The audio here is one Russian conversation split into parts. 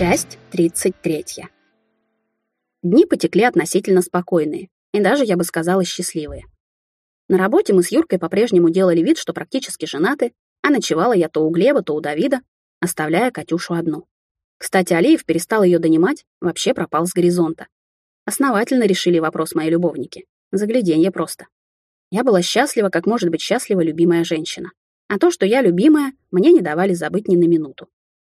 Часть 33. Дни потекли относительно спокойные, и даже, я бы сказала, счастливые. На работе мы с Юркой по-прежнему делали вид, что практически женаты, а ночевала я то у Глеба, то у Давида, оставляя Катюшу одну. Кстати, Алиев перестал ее донимать, вообще пропал с горизонта. Основательно решили вопрос мои любовники. Загляденье просто. Я была счастлива, как может быть счастлива любимая женщина. А то, что я любимая, мне не давали забыть ни на минуту.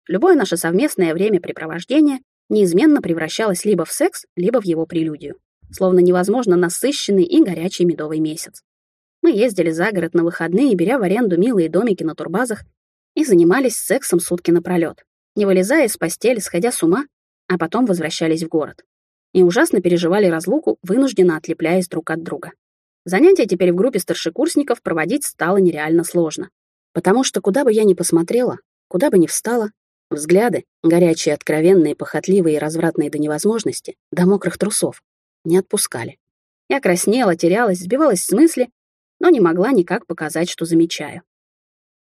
Любое наше совместное времяпрепровождение неизменно превращалось либо в секс, либо в его прелюдию. Словно невозможно насыщенный и горячий медовый месяц. Мы ездили за город на выходные, беря в аренду милые домики на турбазах и занимались сексом сутки напролет, не вылезая из постели, сходя с ума, а потом возвращались в город. И ужасно переживали разлуку, вынужденно отлепляясь друг от друга. Занятия теперь в группе старшекурсников проводить стало нереально сложно. Потому что куда бы я ни посмотрела, куда бы ни встала, Взгляды, горячие, откровенные, похотливые и развратные до невозможности, до мокрых трусов, не отпускали. Я краснела, терялась, сбивалась с мысли, но не могла никак показать, что замечаю.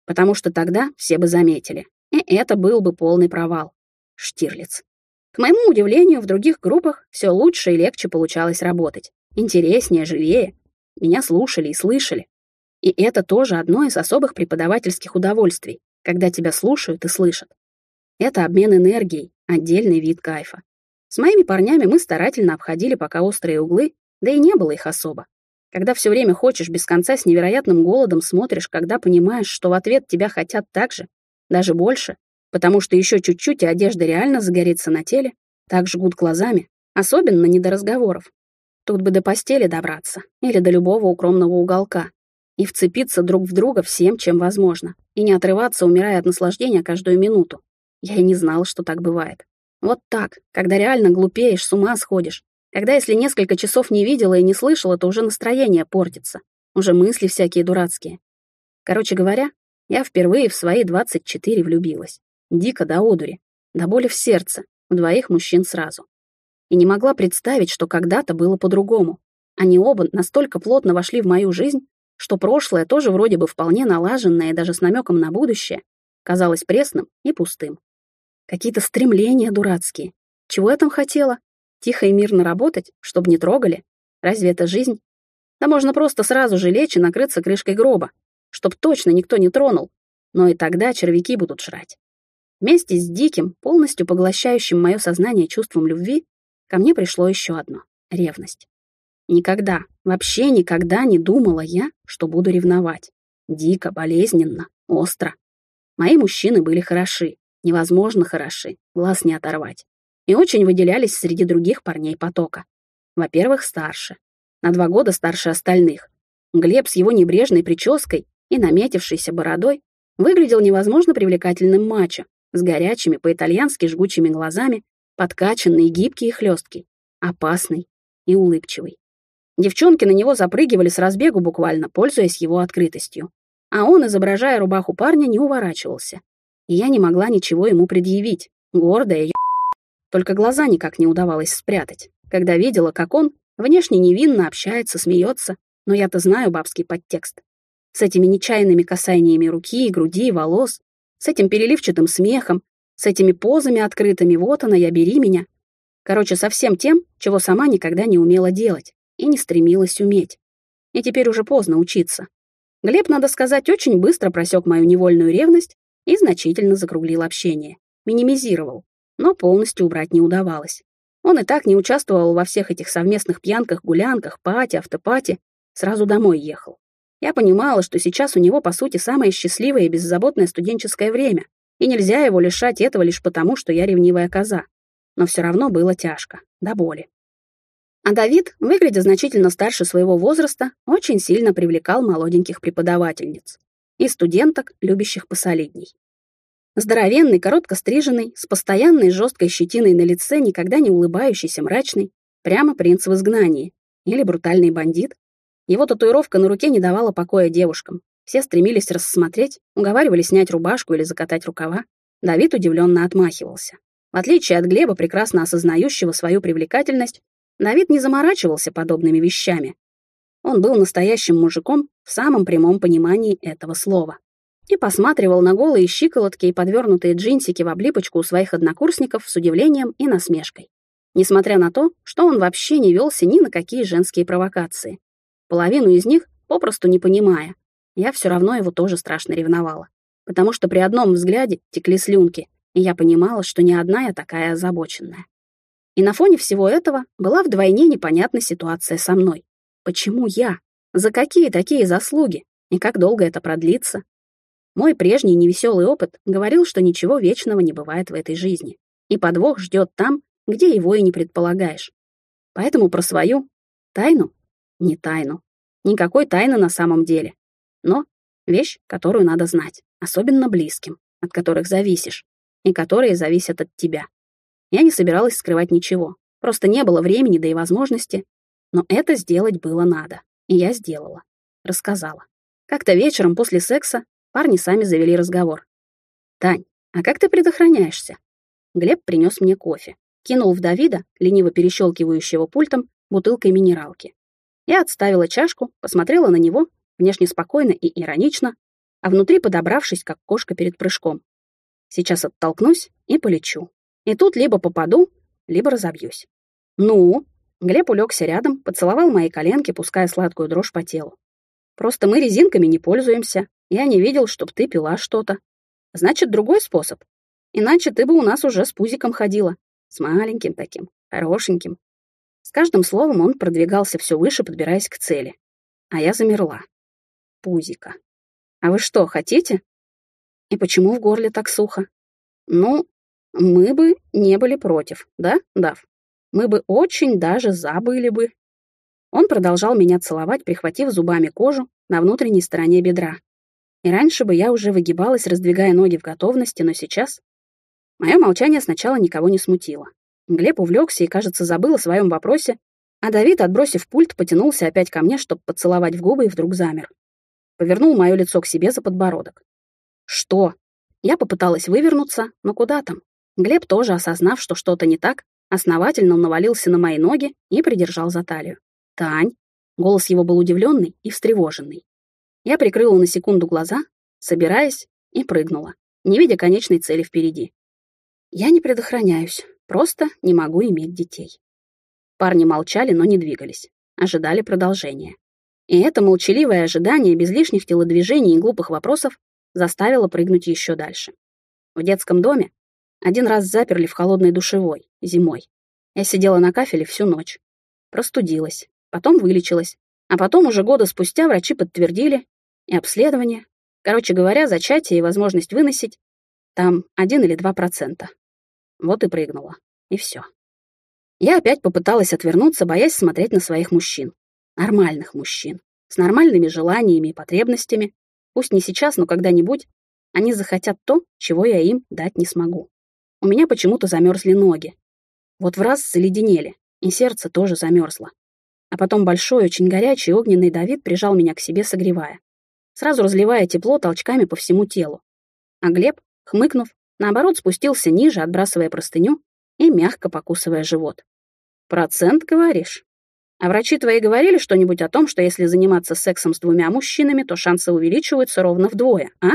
Потому что тогда все бы заметили, и это был бы полный провал. Штирлиц. К моему удивлению, в других группах все лучше и легче получалось работать. Интереснее, живее. Меня слушали и слышали. И это тоже одно из особых преподавательских удовольствий, когда тебя слушают и слышат. Это обмен энергией, отдельный вид кайфа. С моими парнями мы старательно обходили пока острые углы, да и не было их особо. Когда все время хочешь без конца с невероятным голодом смотришь, когда понимаешь, что в ответ тебя хотят так же, даже больше, потому что еще чуть-чуть и одежда реально загорится на теле, так жгут глазами, особенно не до разговоров. Тут бы до постели добраться или до любого укромного уголка и вцепиться друг в друга всем, чем возможно, и не отрываться, умирая от наслаждения каждую минуту. Я и не знала, что так бывает. Вот так, когда реально глупеешь, с ума сходишь. Когда если несколько часов не видела и не слышала, то уже настроение портится. Уже мысли всякие дурацкие. Короче говоря, я впервые в свои 24 влюбилась. Дико до одури, до боли в сердце, в двоих мужчин сразу. И не могла представить, что когда-то было по-другому. Они оба настолько плотно вошли в мою жизнь, что прошлое, тоже вроде бы вполне налаженное, даже с намеком на будущее, казалось пресным и пустым. Какие-то стремления дурацкие. Чего я там хотела? Тихо и мирно работать, чтобы не трогали? Разве это жизнь? Да можно просто сразу же лечь и накрыться крышкой гроба, чтоб точно никто не тронул. Но и тогда червяки будут жрать. Вместе с диким, полностью поглощающим мое сознание чувством любви, ко мне пришло еще одно — ревность. Никогда, вообще никогда не думала я, что буду ревновать. Дико, болезненно, остро. Мои мужчины были хороши, невозможно хороши, глаз не оторвать. И очень выделялись среди других парней потока. Во-первых, старше. На два года старше остальных. Глеб с его небрежной прической и наметившейся бородой выглядел невозможно привлекательным мачо, с горячими, по-итальянски жгучими глазами, подкачанный, гибкий и хлесткий, опасный и улыбчивый. Девчонки на него запрыгивали с разбегу буквально, пользуясь его открытостью. А он, изображая рубаху парня, не уворачивался и я не могла ничего ему предъявить. Гордая ё... Только глаза никак не удавалось спрятать, когда видела, как он внешне невинно общается, смеется, но я-то знаю бабский подтекст. С этими нечаянными касаниями руки, груди, волос, с этим переливчатым смехом, с этими позами открытыми «вот она, я, бери меня». Короче, со всем тем, чего сама никогда не умела делать и не стремилась уметь. И теперь уже поздно учиться. Глеб, надо сказать, очень быстро просек мою невольную ревность и значительно закруглил общение, минимизировал, но полностью убрать не удавалось. Он и так не участвовал во всех этих совместных пьянках, гулянках, пати, автопати, сразу домой ехал. Я понимала, что сейчас у него, по сути, самое счастливое и беззаботное студенческое время, и нельзя его лишать этого лишь потому, что я ревнивая коза. Но все равно было тяжко, до боли. А Давид, выглядя значительно старше своего возраста, очень сильно привлекал молоденьких преподавательниц и студенток, любящих посолидней. Здоровенный, коротко стриженный, с постоянной жесткой щетиной на лице, никогда не улыбающийся, мрачный, прямо принц в изгнании или брутальный бандит. Его татуировка на руке не давала покоя девушкам. Все стремились рассмотреть, уговаривали снять рубашку или закатать рукава. Давид удивленно отмахивался. В отличие от Глеба, прекрасно осознающего свою привлекательность, Давид не заморачивался подобными вещами, он был настоящим мужиком в самом прямом понимании этого слова. и посматривал на голые щиколотки и подвернутые джинсики в облипочку у своих однокурсников с удивлением и насмешкой. Несмотря на то, что он вообще не велся ни на какие женские провокации. Половину из них попросту не понимая. Я все равно его тоже страшно ревновала. Потому что при одном взгляде текли слюнки, и я понимала, что не одна я такая озабоченная. И на фоне всего этого была вдвойне непонятна ситуация со мной. Почему я? За какие такие заслуги? И как долго это продлится? Мой прежний невеселый опыт говорил, что ничего вечного не бывает в этой жизни. И подвох ждет там, где его и не предполагаешь. Поэтому про свою тайну? Не тайну. Никакой тайны на самом деле. Но вещь, которую надо знать, особенно близким, от которых зависишь, и которые зависят от тебя. Я не собиралась скрывать ничего, просто не было времени, да и возможности, но это сделать было надо, и я сделала. Рассказала. Как-то вечером после секса парни сами завели разговор. «Тань, а как ты предохраняешься?» Глеб принес мне кофе, кинул в Давида, лениво перещелкивающего пультом, бутылкой минералки. Я отставила чашку, посмотрела на него, внешне спокойно и иронично, а внутри подобравшись, как кошка перед прыжком. Сейчас оттолкнусь и полечу. И тут либо попаду, либо разобьюсь. Ну, Глеб улегся рядом, поцеловал мои коленки, пуская сладкую дрожь по телу. Просто мы резинками не пользуемся. Я не видел, чтоб ты пила что-то. Значит, другой способ. Иначе ты бы у нас уже с пузиком ходила. С маленьким таким, хорошеньким. С каждым словом он продвигался все выше, подбираясь к цели. А я замерла. Пузика. А вы что, хотите? И почему в горле так сухо? Ну, мы бы не были против, да, Дав? Мы бы очень даже забыли бы. Он продолжал меня целовать, прихватив зубами кожу на внутренней стороне бедра. И раньше бы я уже выгибалась, раздвигая ноги в готовности, но сейчас... Мое молчание сначала никого не смутило. Глеб увлекся и, кажется, забыл о своем вопросе, а Давид, отбросив пульт, потянулся опять ко мне, чтобы поцеловать в губы, и вдруг замер. Повернул мое лицо к себе за подбородок. «Что?» Я попыталась вывернуться, но куда там? Глеб, тоже осознав, что что-то не так, основательно навалился на мои ноги и придержал за талию. «Тань!» Голос его был удивленный и встревоженный. Я прикрыла на секунду глаза, собираясь, и прыгнула, не видя конечной цели впереди. Я не предохраняюсь, просто не могу иметь детей. Парни молчали, но не двигались, ожидали продолжения. И это молчаливое ожидание без лишних телодвижений и глупых вопросов заставило прыгнуть еще дальше. В детском доме один раз заперли в холодной душевой, зимой. Я сидела на кафеле всю ночь. Простудилась, потом вылечилась, а потом уже года спустя врачи подтвердили и обследование. Короче говоря, зачатие и возможность выносить там один или два процента. Вот и прыгнула. И все. Я опять попыталась отвернуться, боясь смотреть на своих мужчин. Нормальных мужчин. С нормальными желаниями и потребностями. Пусть не сейчас, но когда-нибудь они захотят то, чего я им дать не смогу. У меня почему-то замерзли ноги. Вот в раз заледенели, и сердце тоже замерзло. А потом большой, очень горячий огненный Давид прижал меня к себе, согревая. Сразу разливая тепло толчками по всему телу. А Глеб, хмыкнув, наоборот спустился ниже, отбрасывая простыню и мягко покусывая живот. «Процент, говоришь?» А врачи твои говорили что-нибудь о том, что если заниматься сексом с двумя мужчинами, то шансы увеличиваются ровно вдвое, а?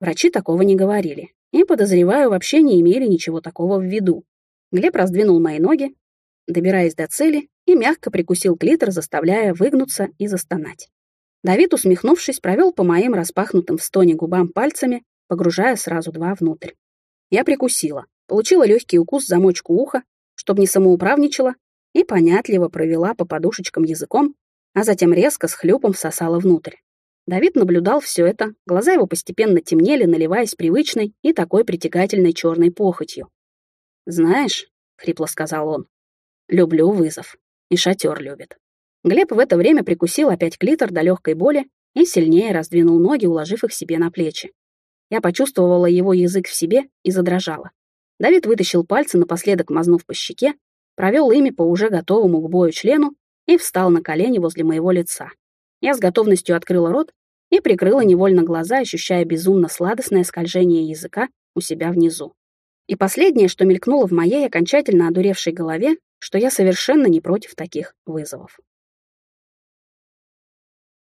Врачи такого не говорили и, подозреваю, вообще не имели ничего такого в виду. Глеб раздвинул мои ноги, добираясь до цели, и мягко прикусил клитор, заставляя выгнуться и застонать. Давид, усмехнувшись, провел по моим распахнутым в стоне губам пальцами, погружая сразу два внутрь. Я прикусила, получила легкий укус замочку уха, чтобы не самоуправничала, и понятливо провела по подушечкам языком, а затем резко с хлюпом всосала внутрь. Давид наблюдал все это, глаза его постепенно темнели, наливаясь привычной и такой притягательной черной похотью. «Знаешь», — хрипло сказал он, — «люблю вызов. И шатер любит». Глеб в это время прикусил опять клитор до легкой боли и сильнее раздвинул ноги, уложив их себе на плечи. Я почувствовала его язык в себе и задрожала. Давид вытащил пальцы, напоследок мазнув по щеке, провел ими по уже готовому к бою члену и встал на колени возле моего лица. Я с готовностью открыла рот и прикрыла невольно глаза, ощущая безумно сладостное скольжение языка у себя внизу. И последнее, что мелькнуло в моей окончательно одуревшей голове, что я совершенно не против таких вызовов.